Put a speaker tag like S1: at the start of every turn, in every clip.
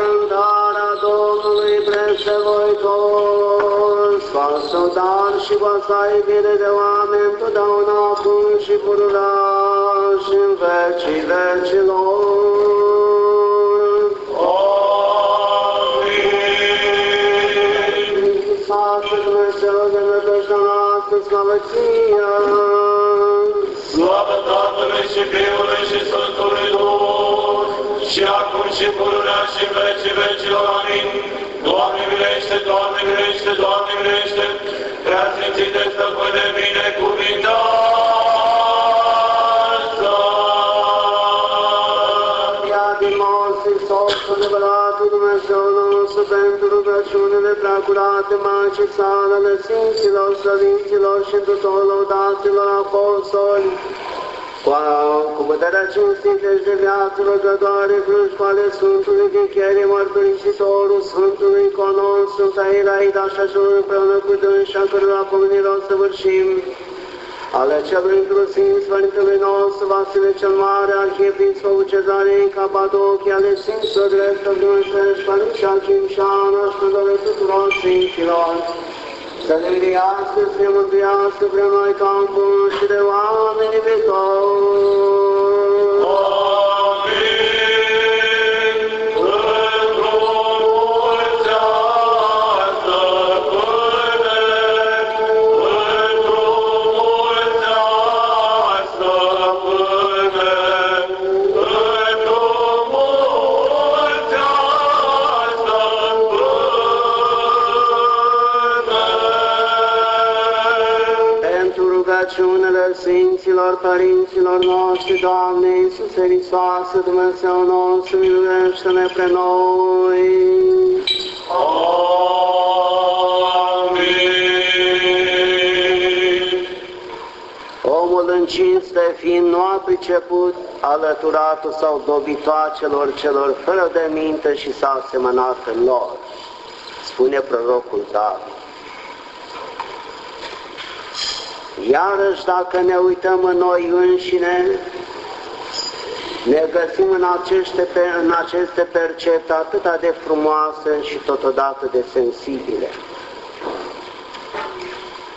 S1: binecuvântarea Domnului Preșevoitor, Sfântul dar și voasa iubire de oameni, totdeauna acum și pururea și în vecii vecilor.
S2: Amin.
S1: Sfântul Dumnezeu de nădejde noastră, slavă ție!
S2: Slavă Tatălui și Fiului și Sfântului Duh, și acum și pururea și în vecii vecilor. Amin. Doamne milește, Doamne milește, Doamne milește, prea sfințite stăpâne binecuvintează.
S1: Ia din nou Hristos, adevăratul Dumnezeu nostru, pentru rugăciunile preacurate, Maicii sale, ale Sfinților, Săvinților și tuturor lăudaților apostoli, cu, cu puterea cinstită și de viață rugătoare, crujpa ale Sfântului Vicherii, Mărturisitorul Sfântului Conon, Sfânta Iraida și așa împreună cu dânsi, a cărora pomenirea o săvârșim, ale celui inclusiv Sfântului nostru Vasile cel Mare, Arhiepiscopul Cezarei Capadochii, ale Sfinților Director Dumnezeiești, Părintea Cimșană și tuturor tuturor Sfinților, să ne virească, să ne mântuiască prea noi ca în bun și de oameni viitori. Sfinților Părinților noștri, Doamne Iisuse Hristoase, Dumnezeu nostru, miluiește-ne pre noi.
S2: Amin.
S1: Omul în cinste, fiind nu a priceput alăturatul sau dobitoacelor celor fără de minte și s-a asemănat în lor, spune prorocul David. Iarăși, dacă ne uităm în noi înșine, ne găsim în aceste, în aceste percepte atât de frumoase și totodată de sensibile.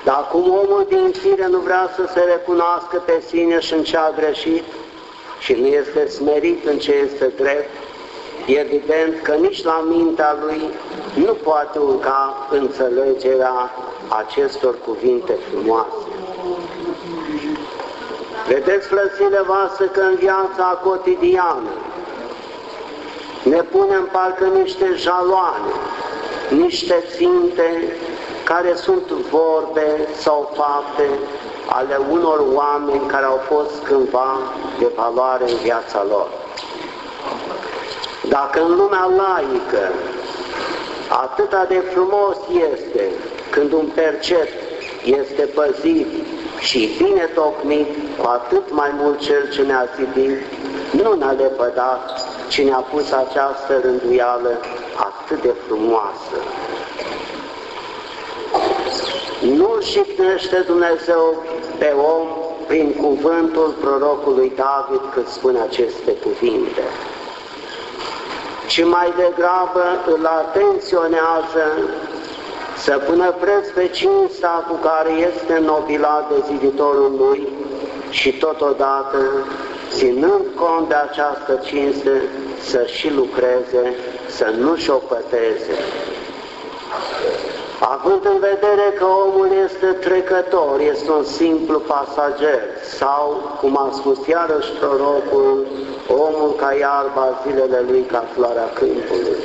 S1: Dar cum omul din fire nu vrea să se recunoască pe sine și în ce a greșit și nu este smerit în ce este drept, e evident că nici la mintea lui nu poate urca înțelegerea acestor cuvinte frumoase. Vedeți, frățile voastre, că în viața cotidiană ne punem parcă niște jaloane, niște ținte care sunt vorbe sau fapte ale unor oameni care au fost cândva de valoare în viața lor. Dacă în lumea laică atâta de frumos este când un percept este păzit și bine tocmit, cu atât mai mult cel ce ne-a zidit, nu ne-a lepădat, ci ne-a pus această rânduială atât de frumoasă. Nu șipnește Dumnezeu pe om prin cuvântul prorocului David cât spune aceste cuvinte, ci mai degrabă îl atenționează să pună preț pe cinsta cu care este nobilat de ziditorul lui și totodată, ținând cont de această cinste, să și lucreze, să nu și-o păteze. Având în vedere că omul este trecător, este un simplu pasager, sau, cum a spus iarăși prorocul, omul ca iarba zilele lui ca floarea câmpului.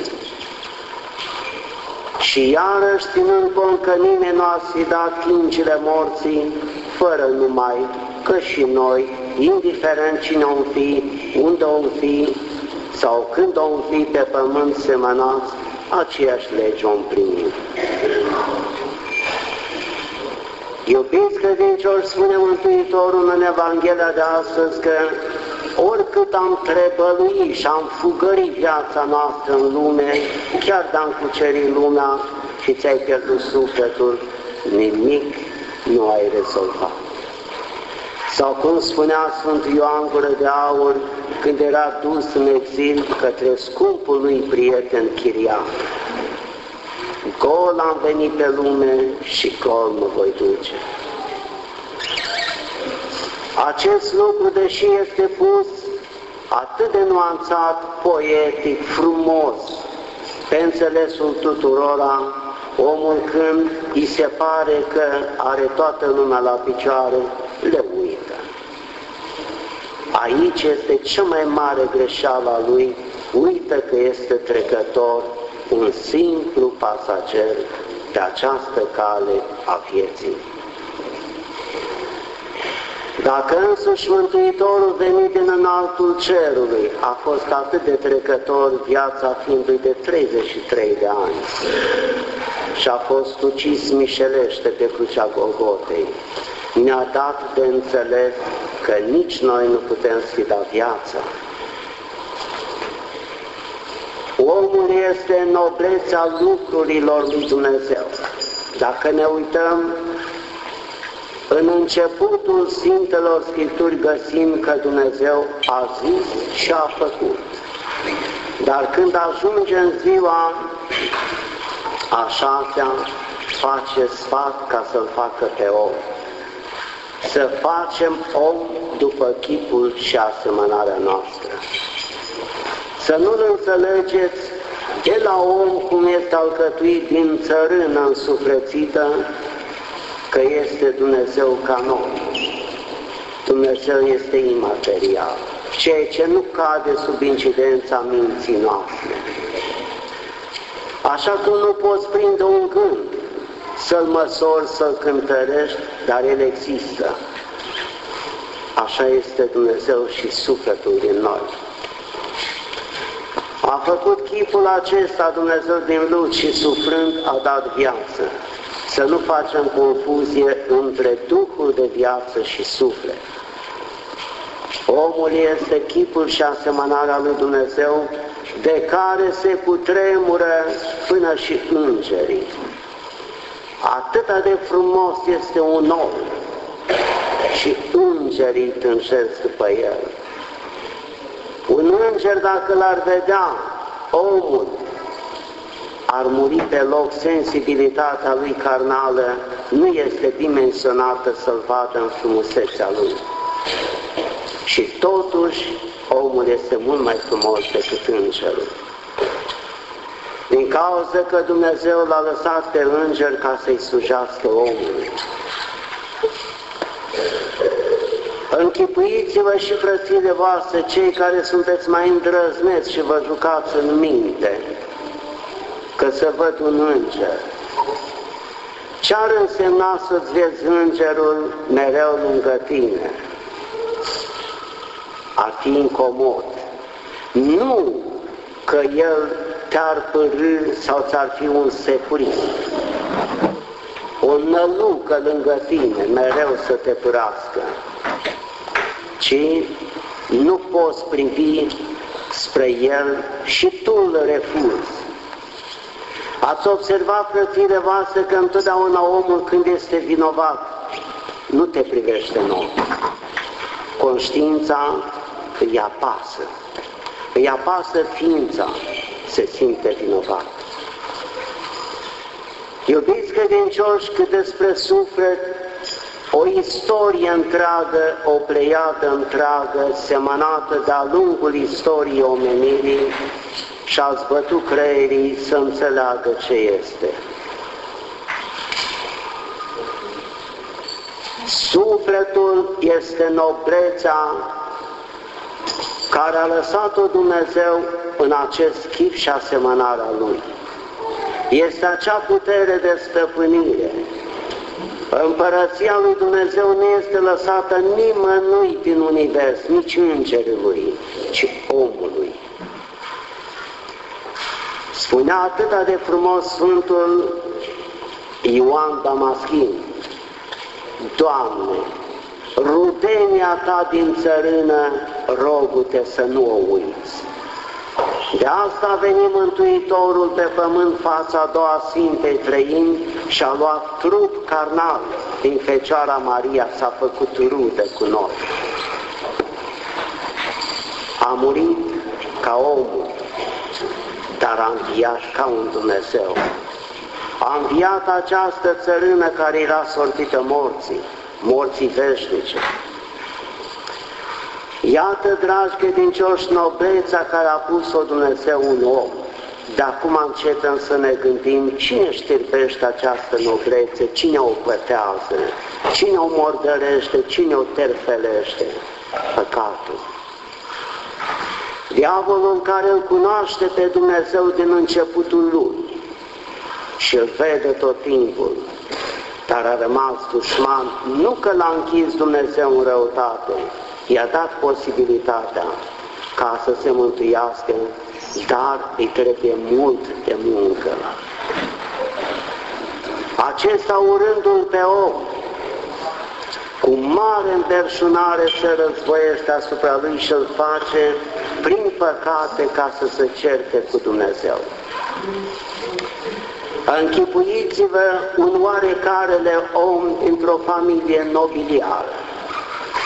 S1: Și iarăși, ținând cont că nimeni nu a sfidat chincile morții, fără numai că și noi, indiferent cine om fi, unde om fi, sau când om fi pe pământ semănați, aceeași lege om primi. Iubiți credincioși, spune Mântuitorul în Evanghelia de astăzi că oricât am trebăluit și am fugărit viața noastră în lume, chiar dacă am cucerit lumea și ți-ai pierdut sufletul, nimic nu ai rezolvat. Sau cum spunea Sfântul Ioan Gură de Aur, când era dus în exil către scumpul lui prieten Chirian. Gol am venit pe lume și gol mă voi duce. Acest lucru, deși este pus atât de nuanțat, poetic, frumos, pe înțelesul tuturora, omul când îi se pare că are toată lumea la picioare, le uită. Aici este cea mai mare greșeală a lui, uită că este trecător, un simplu pasager pe această cale a vieții. Dacă însuși Mântuitorul venit din înaltul cerului a fost atât de trecător, viața fiindu-i de 33 de ani, și a fost ucis mișelește pe crucea Golgotei, ne-a dat de înțeles că nici noi nu putem sfida viața. Omul este noblețea lucrurilor lui Dumnezeu. Dacă ne uităm în începutul Sfintelor Scripturi găsim că Dumnezeu a zis și a făcut. Dar când ajunge în ziua a șasea, face sfat ca să-l facă pe om. Să facem om după chipul și asemănarea noastră. Să nu-l înțelegeți de la om cum este alcătuit din țărână însuflețită, că este Dumnezeu ca noi. Dumnezeu este imaterial, ceea ce nu cade sub incidența minții noastre. Așa cum nu poți prinde un gând, să-l măsori, să-l cântărești, dar el există. Așa este Dumnezeu și sufletul din noi. A făcut chipul acesta Dumnezeu din lut și suflând a dat viață să nu facem confuzie între Duhul de viață și suflet. Omul este chipul și asemănarea lui Dumnezeu de care se cutremură până și îngerii. Atât de frumos este un om și îngerii tânjesc după el. Un înger, dacă l-ar vedea, omul, ar muri pe loc, sensibilitatea lui carnală nu este dimensionată să-l vadă în frumusețea lui. Și totuși, omul este mult mai frumos decât îngerul. Din cauza că Dumnezeu l-a lăsat pe înger ca să-i slujească omului. Închipuiți-vă și frățile voastre, cei care sunteți mai îndrăzneți și vă jucați în minte, că să văd un înger. Ce ar însemna să-ți vezi îngerul mereu lângă tine? Ar fi incomod. Nu că el te-ar părâ sau ți-ar fi un securist. O nălucă lângă tine, mereu să te părască. Ci nu poți privi spre el și tu îl refuzi. Ați observat, frățile voastre, că întotdeauna omul când este vinovat, nu te privește în ochi. Conștiința îi apasă. Îi apasă ființa, se simte vinovat. Iubiți credincioși, că despre suflet, o istorie întreagă, o pleiadă întreagă, semănată de-a lungul istoriei omenirii, și a zbătut creierii să înțeleagă ce este. Sufletul este noblețea care a lăsat-o Dumnezeu în acest chip și asemănarea Lui. Este acea putere de stăpânire. Împărăția lui Dumnezeu nu este lăsată nimănui din univers, nici îngerului, ci omului. Spunea atât de frumos Sfântul Ioan Damaschin, Doamne, rudenia Ta din țărână, rogu-te să nu o uiți. De asta a venit Mântuitorul pe pământ fața a doua Sfintei Trăini și a luat trup carnal din Fecioara Maria, s-a făcut rude cu noi. a murit ca omul, dar a înviat ca un Dumnezeu. A înviat această țărână care era sortită morții, morții veșnice. Iată, dragi credincioși, nobleța care a pus-o Dumnezeu un om. De acum începem să ne gândim cine știrbește această noblețe, cine o pătează, cine o mordărește, cine o terfelește. Păcatul. Diavolul care îl cunoaște pe Dumnezeu din începutul lui. Și îl vede tot timpul, dar a rămas dușman, nu că l-a închis Dumnezeu în răutate, i-a dat posibilitatea ca să se mântuiască, dar îi trebuie mult de muncă. Acesta urându-l pe om, cu mare înverșunare se războiește asupra lui și îl face prin păcate ca să se certe cu Dumnezeu. Închipuiți-vă un oarecarele om dintr-o familie nobiliară,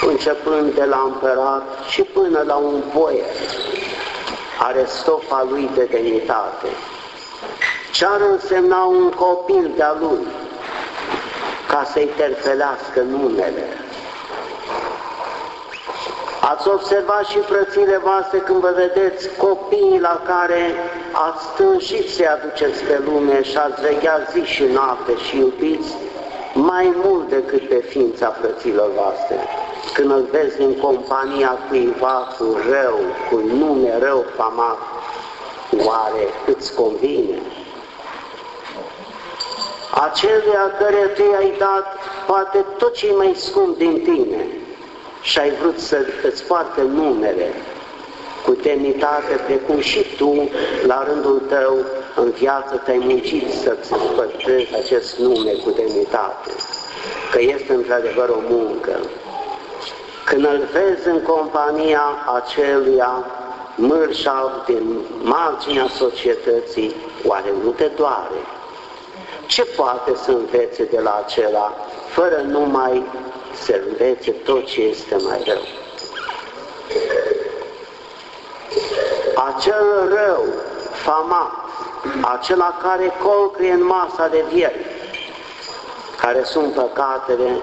S1: începând de la împărat și până la un boier, are stofa lui de demnitate. Ce-ar însemna un copil de-a lui ca să-i terfelească numele? Ați observat și frățile voastre când vă vedeți copiii la care ați stânjit să-i aduceți pe lume și ați veghea zi și noapte și iubiți mai mult decât pe ființa frăților voastre. Când îl vezi în compania cuiva cu rău, cu nume rău famat, oare îți convine? Aceluia care tu i-ai dat poate tot ce mai scump din tine, și ai vrut să îți poartă numele cu demnitate, precum și tu, la rândul tău, în viață te-ai muncit să-ți păstrezi acest nume cu demnitate, că este într-adevăr o muncă. Când îl vezi în compania aceluia mărșav din marginea societății, oare nu te doare? Ce poate să învețe de la acela, fără numai să învețe tot ce este mai rău. Acel rău famat, acela care colcrie în masa de vieri, care sunt păcatele,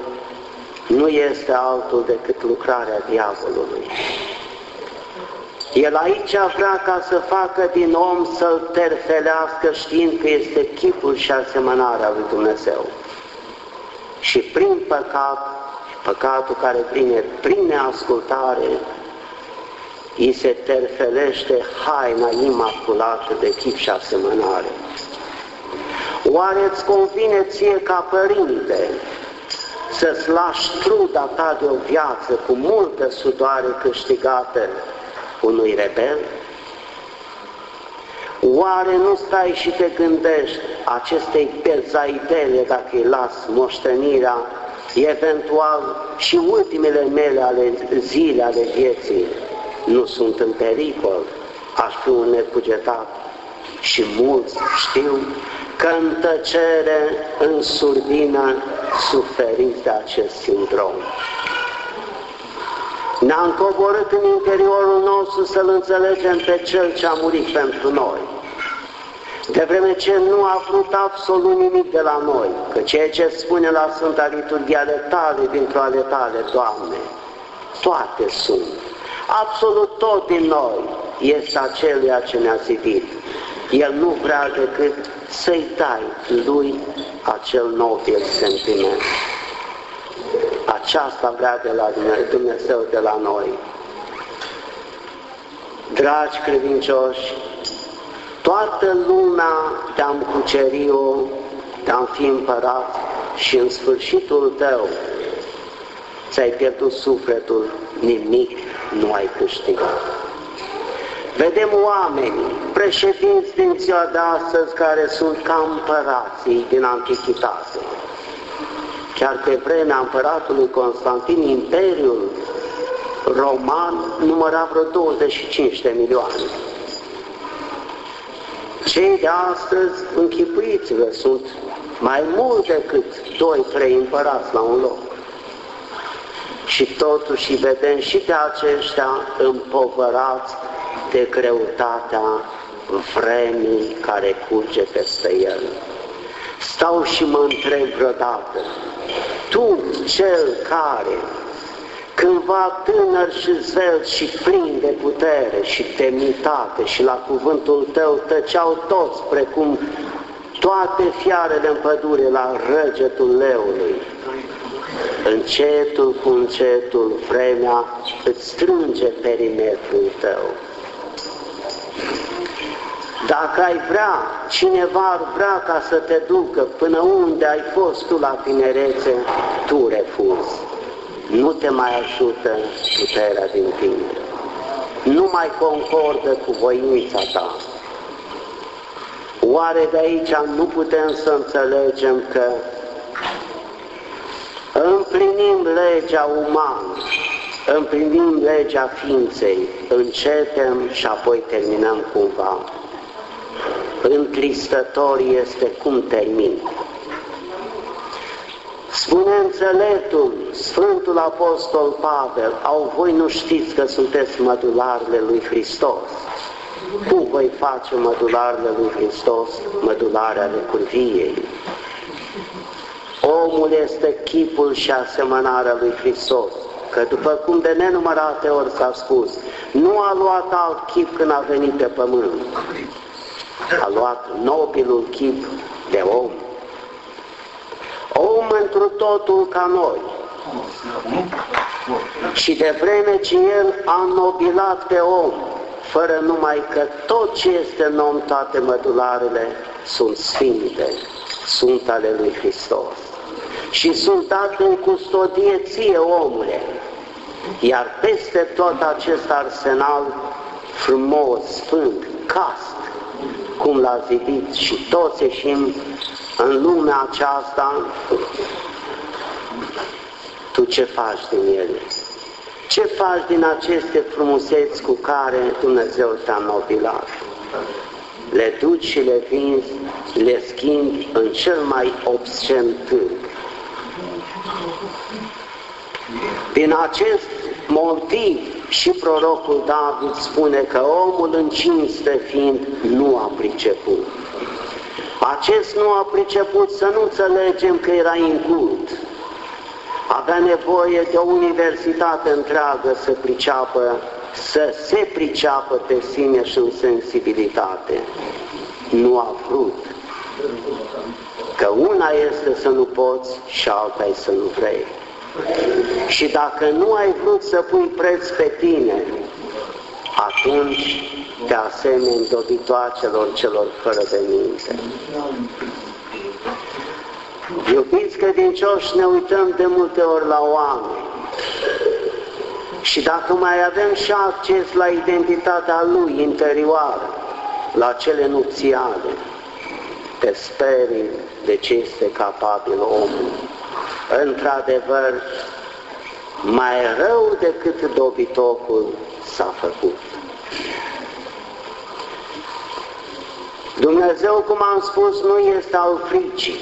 S1: nu este altul decât lucrarea diavolului. El aici vrea ca să facă din om să-l terfelească știind că este chipul și asemănarea lui Dumnezeu. Și prin păcat păcatul care vine prin neascultare, îi se terfelește haina imaculată de chip și asemănare. Oare îți convine ție ca părinte să-ți lași truda ta de o viață cu multă sudoare câștigată unui rebel? Oare nu stai și te gândești acestei pezaidele dacă îi las moștenirea eventual și ultimele mele ale zile ale vieții nu sunt în pericol, aș fi un necugetat. Și mulți știu că în tăcere, în surdină, suferiți de acest sindrom. Ne-am coborât în interiorul nostru să-L înțelegem pe Cel ce a murit pentru noi de vreme ce nu a vrut absolut nimic de la noi, că ceea ce spune la Sfânta Liturghie ale tale, dintr-o ale tale, Doamne, toate sunt. Absolut tot din noi este aceluia ce ne-a zidit. El nu vrea decât să-i dai lui acel nobil sentiment. Aceasta vrea de la Dumnezeu de la noi. Dragi credincioși, toată lumea te-am cucerit-o, te-am fi împărat și în sfârșitul tău ți-ai pierdut sufletul, nimic nu ai câștigat. Vedem oameni, președinți din ziua de astăzi, care sunt ca împărații din Antichitate. Chiar pe vremea împăratului Constantin, Imperiul Roman număra vreo 25 de milioane. Cei de astăzi, închipuiți-vă, sunt mai mult decât doi, trei împărați la un loc. și totuși vedem și pe aceștia împovărați de greutatea vremii care curge peste el. Stau și mă întreb vreodată, tu, cel care, cândva tânăr și zvel și plin de putere și demnitate și la cuvântul tău tăceau toți, precum toate fiarele în pădure la răgetul leului, încetul cu încetul vremea îți strânge perimetrul tău. Dacă ai vrea, cineva ar vrea ca să te ducă până unde ai fost tu la tinerețe, tu refuzi. Nu te mai ajută puterea din tine. Nu mai concordă cu voința ta. Oare de aici nu putem să înțelegem că împlinim legea umană, împlinim legea ființei, începem și apoi terminăm cumva. Întristător este cum termin. Spune înțeleptul, Sfântul Apostol Pavel, au voi nu știți că sunteți mădularele lui Hristos. Cum voi face mădularele lui Hristos, mădularea ale curviei? Omul este chipul și asemănarea lui Hristos, că după cum de nenumărate ori s-a spus, nu a luat alt chip când a venit pe pământ, a luat nobilul chip de om. Om întru totul ca noi. Și de vreme ce El a nobilat pe om, fără numai că tot ce este în om, toate mădularele, sunt sfinte, sunt ale lui Hristos. Și sunt date în custodie ție, omule. Iar peste tot acest arsenal frumos, sfânt, cast, cum l-a zidit și toți ieșim în lumea aceasta, tu ce faci din ele? Ce faci din aceste frumuseți cu care Dumnezeu te-a nobilat? Le duci și le vinzi, le schimbi în cel mai obscen târg. Din acest motiv și prorocul David spune că omul în cinste fiind nu a priceput. Acest nu a priceput să nu înțelegem că era incult, avea nevoie de o universitate întreagă să priceapă, să se priceapă pe sine și în sensibilitate. Nu a vrut. Că una este să nu poți și alta e să nu vrei. Și dacă nu ai vrut să pui preț pe tine, atunci te asemeni dobitoacelor celor fără de minte. Iubiți credincioși, ne uităm de multe ori la oameni. Și dacă mai avem și acces la identitatea lui interioară, la cele nupțiale, te sperii de ce este capabil omul. Într-adevăr, mai rău decât dobitocul s-a făcut. Dumnezeu, cum am spus, nu este al fricii,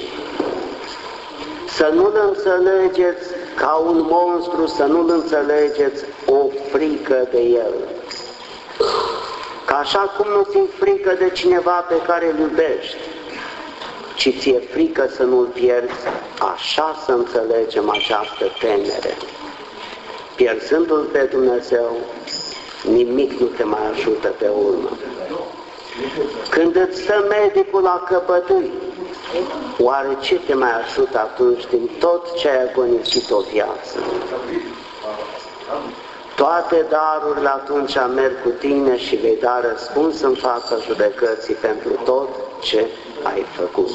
S1: să nu-L înțelegeți ca un monstru, să nu-L înțelegeți o frică de El. Ca așa cum nu ți frică de cineva pe care îl iubești, ci ți-e frică să nu-L pierzi, așa să înțelegem această temere. Pierzându-L pe Dumnezeu, nimic nu te mai ajută pe urmă. Când îți stă medicul la căpătâi, Oare ce te mai ajută atunci din tot ce ai agonisit o viață? Toate darurile atunci merg cu tine și vei da răspuns în fața judecății pentru tot ce ai făcut.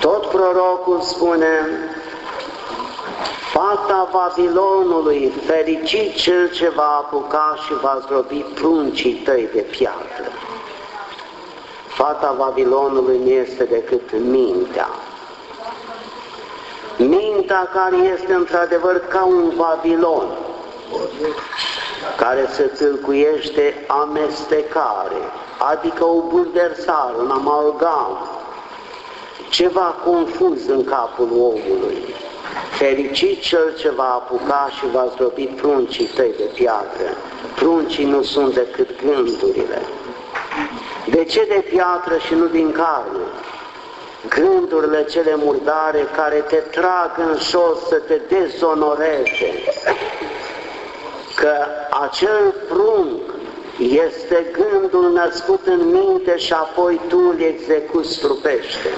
S1: Tot prorocul spune, Fata Babilonului, fericit cel ce va apuca și va zdrobi pruncii tăi de piatră. Fata Babilonului nu este decât mintea. Mintea care este într-adevăr ca un Babilon, care se tâlcuiește amestecare, adică o bulversare, un amalgam, ceva confuz în capul omului. Fericit cel ce va apuca și va zdrobi pruncii tăi de piatră. Pruncii nu sunt decât gândurile. De ce de piatră și nu din carne? Gândurile cele murdare care te trag în jos să te dezonoreze. Că acel prunc este gândul născut în minte și apoi tu îl execuți trupește.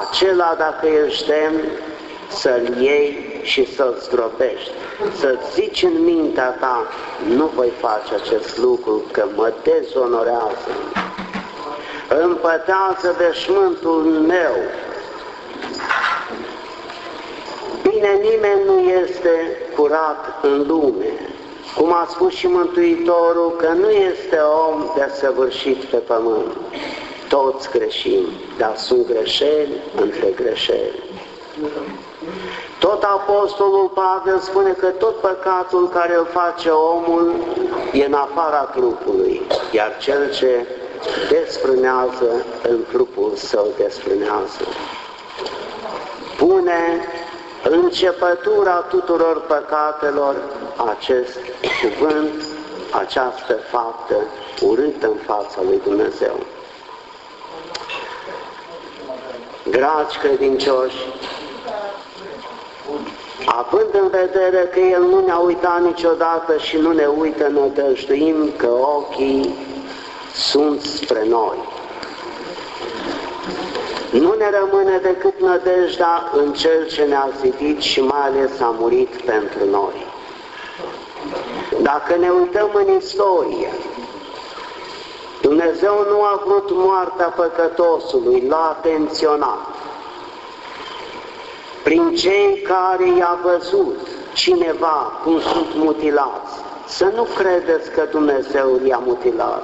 S1: Acela, dacă ești demn, să-l iei și să-l stropești. Să zici în mintea ta, nu voi face acest lucru, că mă dezonorează. Împătează veșmântul meu. Bine, nimeni nu este curat în lume, cum a spus și Mântuitorul, că nu este om desăvârșit pe pământ. Toți greșim, dar sunt greșeli între greșeli. Tot Apostolul Pavel spune că tot păcatul care îl face omul e în afara trupului, iar cel ce desprânează în trupul său desprânează. Pune începătura tuturor păcatelor acest cuvânt, această faptă urâtă în fața lui Dumnezeu. Dragi credincioși, având în vedere că El nu ne-a uitat niciodată și nu ne uită, nădăjduim că ochii sunt spre noi. Nu ne rămâne decât nădejdea în Cel ce ne-a zidit și mai ales a murit pentru noi. Dacă ne uităm în istorie, Dumnezeu nu a vrut moartea păcătosului, l-a atenționat. Prin cei care i-a văzut cineva cum sunt mutilați, să nu credeți că Dumnezeu i-a mutilat.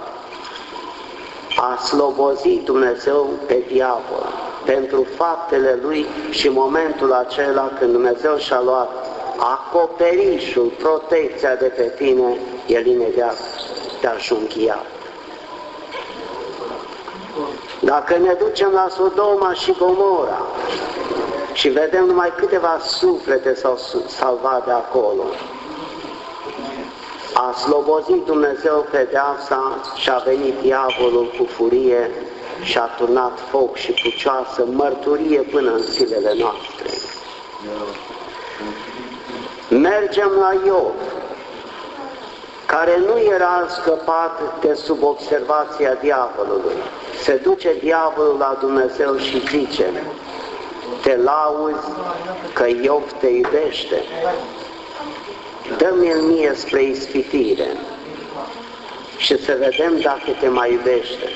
S1: A slobozit Dumnezeu pe diavol pentru faptele lui și momentul acela când Dumnezeu și-a luat acoperișul, protecția de pe tine, el imediat te-a șunchiat. Dacă ne ducem la Sodoma și Gomora și vedem numai câteva suflete s-au salvat de acolo, a slobozit Dumnezeu pedeapsa și a venit diavolul cu furie și a turnat foc și pucioasă mărturie până în zilele noastre. Mergem la Iov, care nu era scăpat de sub observația diavolului. Se duce diavolul la Dumnezeu și zice, te lauzi că Iov te iubește, dă-mi-l mie spre ispitire și să vedem dacă te mai iubește.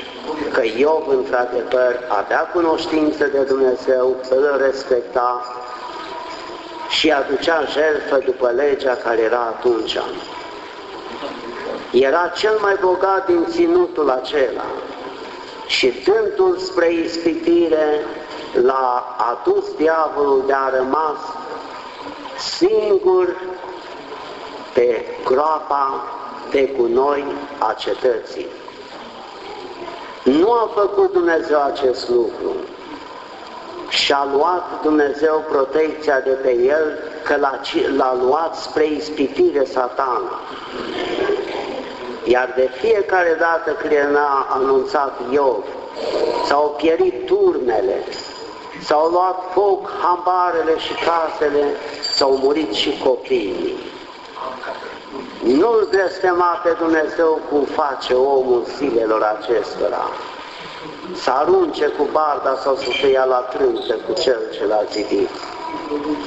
S1: Că Iov, într-adevăr, avea cunoștință de Dumnezeu, îl respecta și aducea jertfă după legea care era atunci. Era cel mai bogat din ținutul acela și dându-l spre ispitire, l-a adus diavolul de a rămas singur pe groapa de cu noi a cetății. Nu a făcut Dumnezeu acest lucru și-a luat Dumnezeu protecția de pe el, că l-a luat spre ispitire satana. Iar de fiecare dată când el a anunțat Iov, s-au pierit turmele, s-au luat foc hambarele și casele, s-au murit și copiii. Nu-L blestema pe Dumnezeu cum face omul zilelor acestora să arunce cu barda sau să se ia la trântă cu cel ce l-a zidit.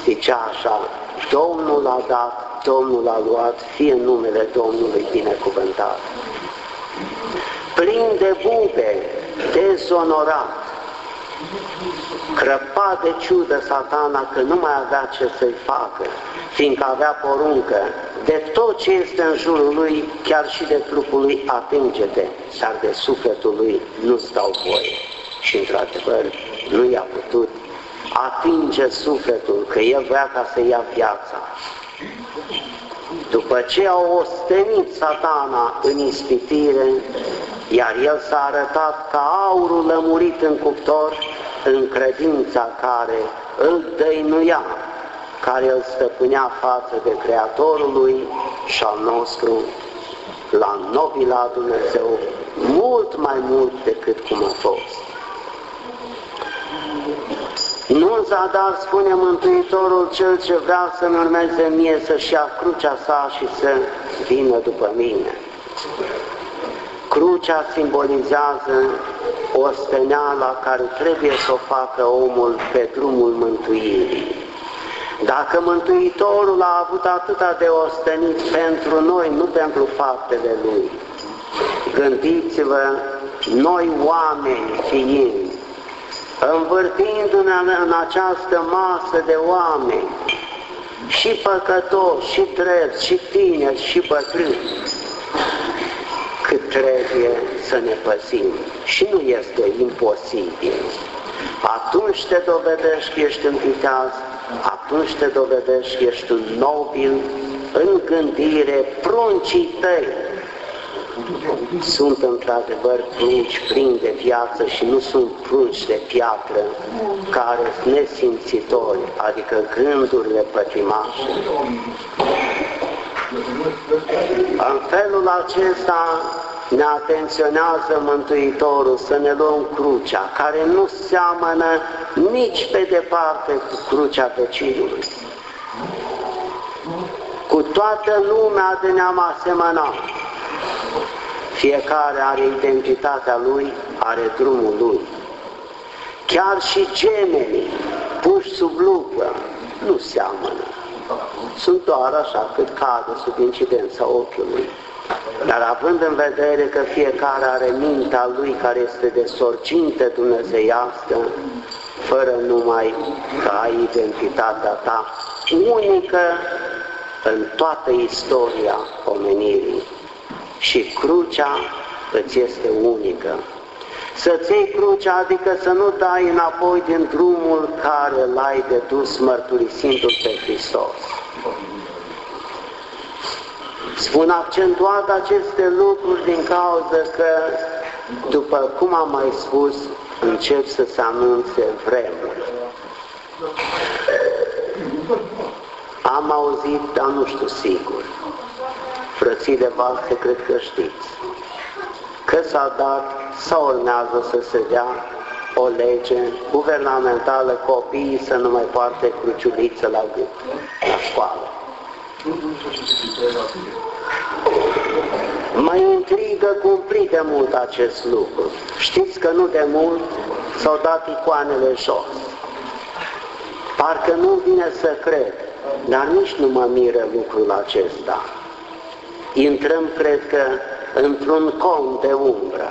S1: Zicea așa, Domnul a dat, Domnul a luat, fie numele Domnului binecuvântat. Plin de bube, dezonorat, crăpat de ciudă satana că nu mai avea ce să-i facă, fiindcă avea poruncă, de tot ce este în jurul lui, chiar și de trupul lui, atinge-te, dar de sufletul lui nu stau voie. Și într-adevăr, nu i-a putut atinge sufletul, că el vrea ca să ia viața. După ce au ostenit satana în ispitire, iar el s-a arătat ca aurul lămurit în cuptor, în credința care îl dăinuia, care îl stăpânea față de Creatorul lui și al nostru, la nobila Dumnezeu, mult mai mult decât cum a fost. Nu în zadar spune Mântuitorul cel ce vrea să-mi urmeze mie să-și ia crucea sa și să vină după mine. Crucea simbolizează o steneala care trebuie să o facă omul pe drumul mântuirii. Dacă Mântuitorul a avut atâta de ostenit pentru noi, nu pentru faptele Lui, gândiți-vă, noi oameni fiind, învârtindu-ne în această masă de oameni, și păcătoși, și drept, și tineri, și bătrâni, cât trebuie să ne păzim. Și nu este imposibil. Atunci te dovedești că ești un viteaz, atunci te dovedești că ești un nobil în gândire, pruncii tăi sunt într-adevăr prunci plini de viață și nu sunt prunci de piatră care sunt nesimțitori, adică gândurile pătimașe. În felul acesta ne atenționează Mântuitorul să ne luăm crucea, care nu seamănă nici pe departe cu crucea vecinului. Cu toată lumea de ne-am asemănat. Fiecare are identitatea lui, are drumul lui. Chiar și gemenii puși sub lupă nu seamănă. Sunt doar așa cât cadă sub incidența ochiului. Dar având în vedere că fiecare are mintea lui care este de sorginte dumnezeiască, fără numai că ai identitatea ta unică în toată istoria omenirii. Și crucea îți este unică. Să-ți iei crucea, adică să nu dai înapoi din drumul care l-ai de dus mărturisindu pe Hristos. Spun accentuat aceste lucruri din cauza că, după cum am mai spus, încep să se anunțe vremuri. Am auzit, dar nu știu sigur. Frățile voastre cred că știți. Că s-a dat sau urmează să se dea o lege guvernamentală copiii să nu mai poarte cruciuliță la gât, la școală. Mă intrigă cumplit de mult acest lucru. Știți că nu de mult s-au dat icoanele jos. Parcă nu vine să cred, dar nici nu mă miră lucrul acesta. Intrăm, cred că, într-un con de umbră.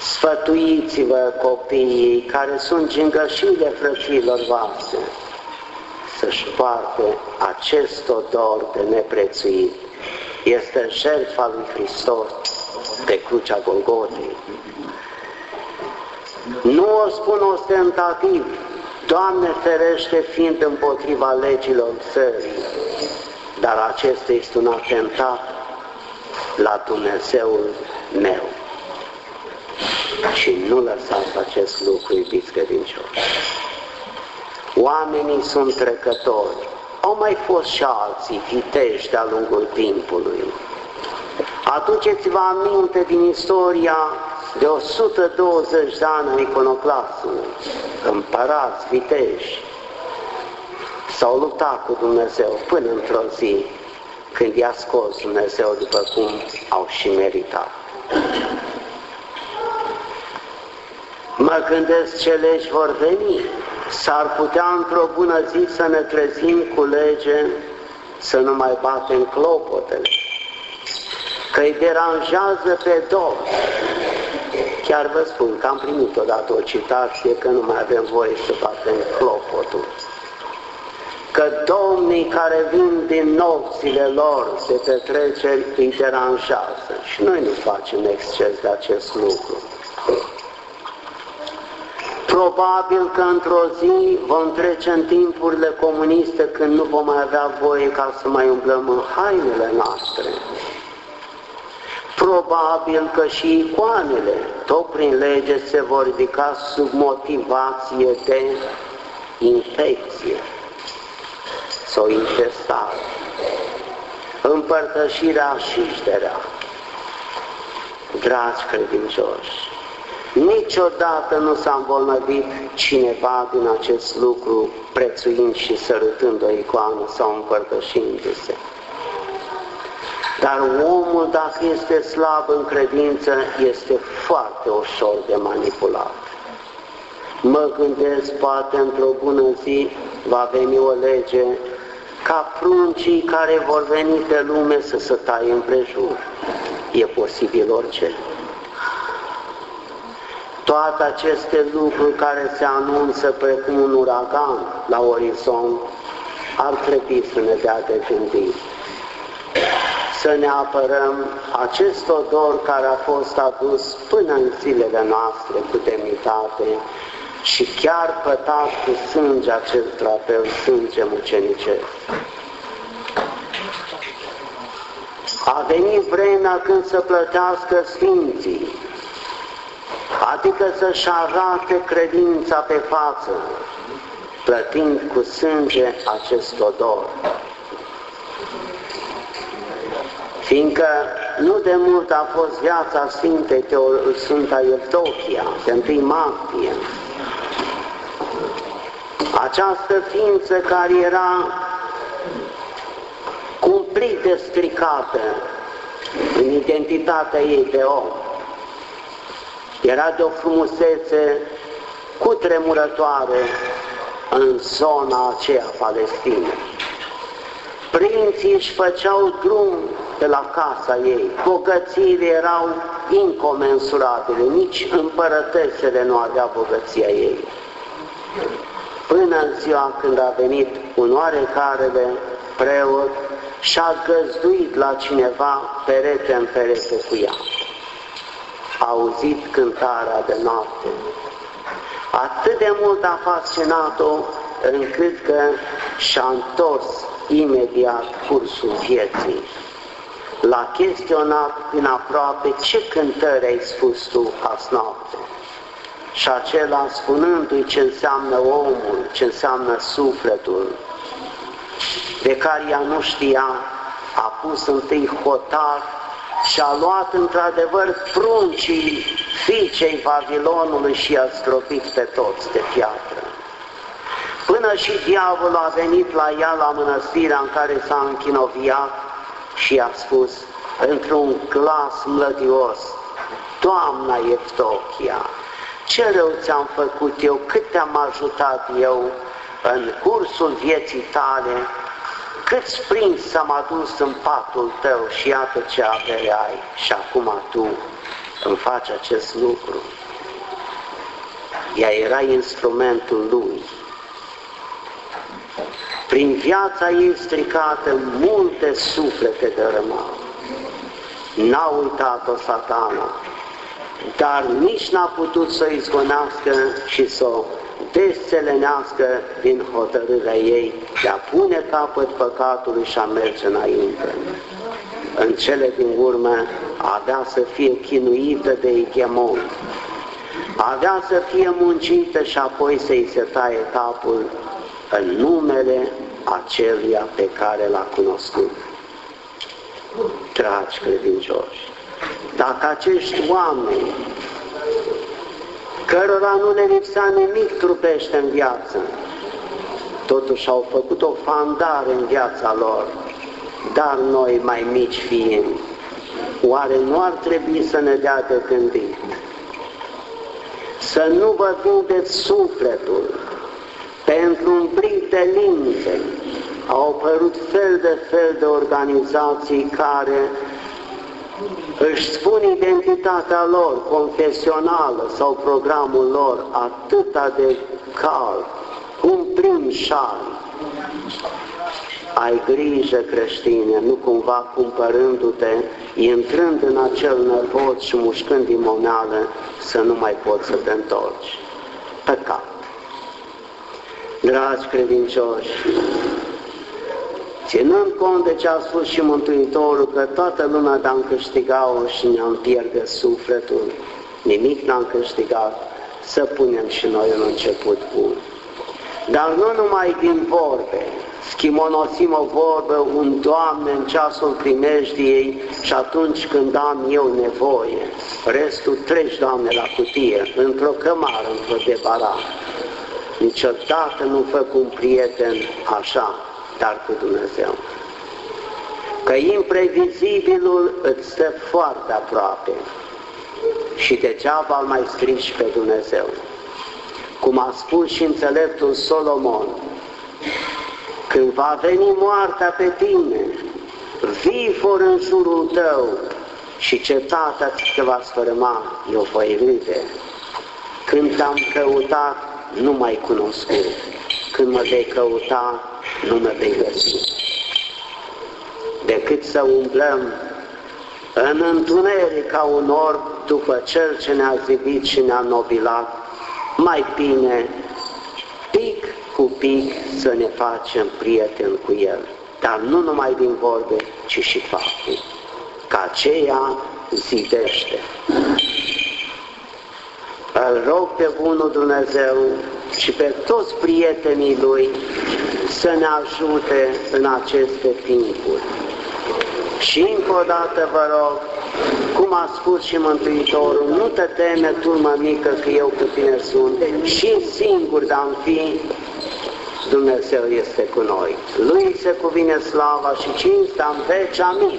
S1: Sfătuiți-vă copiii care sunt gingășile frăților voastre să-și poarte acest odor de neprețuit. Este jertfa lui Hristos pe crucea Golgotei. Nu o spun ostentativ, Doamne ferește fiind împotriva legilor țării, dar acesta este un atentat la Dumnezeul meu. Și nu lăsați acest lucru, iubiți credincioși. Oamenii sunt trecători. Au mai fost și alții viteji de-a lungul timpului. Aduceți-vă aminte din istoria de 120 de ani a iconoclasului. Împărați, viteji, s-au luptat cu Dumnezeu până într-o zi când i-a scos Dumnezeu după cum au și meritat. Mă gândesc ce legi vor veni S-ar putea într-o bună zi să ne trezim cu lege să nu mai batem clopotele, că îi deranjează pe două. Chiar vă spun că am primit odată o citație că nu mai avem voie să batem clopotul. Că domnii care vin din nopțile lor de petreceri îi deranjează și noi nu facem exces de acest lucru. Probabil că într-o zi vom trece în timpurile comuniste când nu vom mai avea voie ca să mai umblăm în hainele noastre. Probabil că și icoanele, tot prin lege, se vor ridica sub motivație de infecție sau infestare. Împărtășirea și șterea. Dragi credincioși, niciodată nu s-a îmbolnăvit cineva din acest lucru prețuind și sărutând o icoană sau împărtășindu-se. Dar omul, dacă este slab în credință, este foarte ușor de manipulat. Mă gândesc, poate într-o bună zi va veni o lege ca pruncii care vor veni pe lume să se taie împrejur. E posibil orice. Toate aceste lucruri care se anunță precum un uragan la orizont ar trebui să ne dea de gândit să ne apărăm acest odor care a fost adus până în zilele noastre cu demnitate și chiar pătat cu sânge acest trapeu, sânge mucenicesc. A venit vremea când să plătească Sfinții, adică să-și arate credința pe față, plătind cu sânge acest odor. fiindcă nu de mult a fost viața Sfintei Sfânta Evdochia, de întâi martie. Această ființă care era cumplit de stricată în identitatea ei de om, era de o frumusețe cutremurătoare în zona aceea Palestinei. Prinții își făceau drum de la casa ei. Bogățiile erau incomensurabile, nici împărătesele nu avea bogăția ei. Până în ziua când a venit un oarecarele preot și a găzduit la cineva perete în perete cu ea. A auzit cântarea de noapte. Atât de mult a fascinat-o încât că și-a întors imediat cursul vieții l-a chestionat din aproape ce cântări ai spus tu azi noapte. Și acela spunându-i ce înseamnă omul, ce înseamnă sufletul, de care ea nu știa, a pus întâi hotar și a luat într-adevăr pruncii fiicei Babilonului și a stropit pe toți de piatră. Până și diavolul a venit la ea la mănăstirea în care s-a închinoviat și a spus într-un glas mlădios, Doamna Evdochia, ce rău ți-am făcut eu, cât te-am ajutat eu în cursul vieții tale, cât prins să mă dus în patul tău și iată ce avere ai și acum tu îmi faci acest lucru. Ea era instrumentul lui prin viața ei stricată, multe suflete dărâmau. N-a uitat-o satana, dar nici n-a putut să o izgonească și să o desțelenească din hotărârea ei de a pune capăt păcatului și a merge înainte. În cele din urmă avea să fie chinuită de egemon, avea să fie muncită și apoi să-i se taie capul în numele aceluia pe care l-a cunoscut. Dragi credincioși, dacă acești oameni cărora nu le lipsea nimic trupește în viață, totuși au făcut o fandare în viața lor, dar noi mai mici fiind, oare nu ar trebui să ne dea de gândit? Să nu vă vindeți sufletul, pentru un plic de linte au apărut fel de fel de organizații care își spun identitatea lor confesională sau programul lor atâta de cal, un prim șal. Ai grijă creștine, nu cumva cumpărându-te, intrând în acel năvod și mușcând din moneală, să nu mai poți să te întorci. Păcat. Dragi credincioși, ținând cont de ce a spus și Mântuitorul, că toată lumea ne-am câștigat-o și ne-am pierde sufletul, nimic n-am câștigat, să punem și noi un început bun. Dar nu numai din vorbe, schimonosim o vorbă, un Doamne în ceasul primejdiei și atunci când am eu nevoie, restul treci, Doamne, la cutie, într-o cămară, într-o debara. Niciodată nu fă un prieten așa, dar cu Dumnezeu. Că imprevizibilul îți stă foarte aproape și degeaba îl mai strici pe Dumnezeu. Cum a spus și înțeleptul Solomon, când va veni moartea pe tine, vifor în jurul tău și cetatea ți se va sfârma, eu voi râde. Când te-am căutat, nu mai cunoscut. Când mă vei căuta, nu mă vei găsi. Decât să umblăm în întuneric ca un orb după Cel ce ne-a zidit și ne-a nobilat, mai bine pic cu pic să ne facem prieteni cu El, dar nu numai din vorbe, ci și fapte, ca aceea zidește. Îl rog pe Bunul Dumnezeu și pe toți prietenii Lui să ne ajute în aceste timpuri. Și încă o dată vă rog, cum a spus și Mântuitorul, nu te teme, turmă mică, că eu cu tine sunt, și singur de-am fi, Dumnezeu este cu noi. Lui se cuvine slava și cinsta în veci. Amin.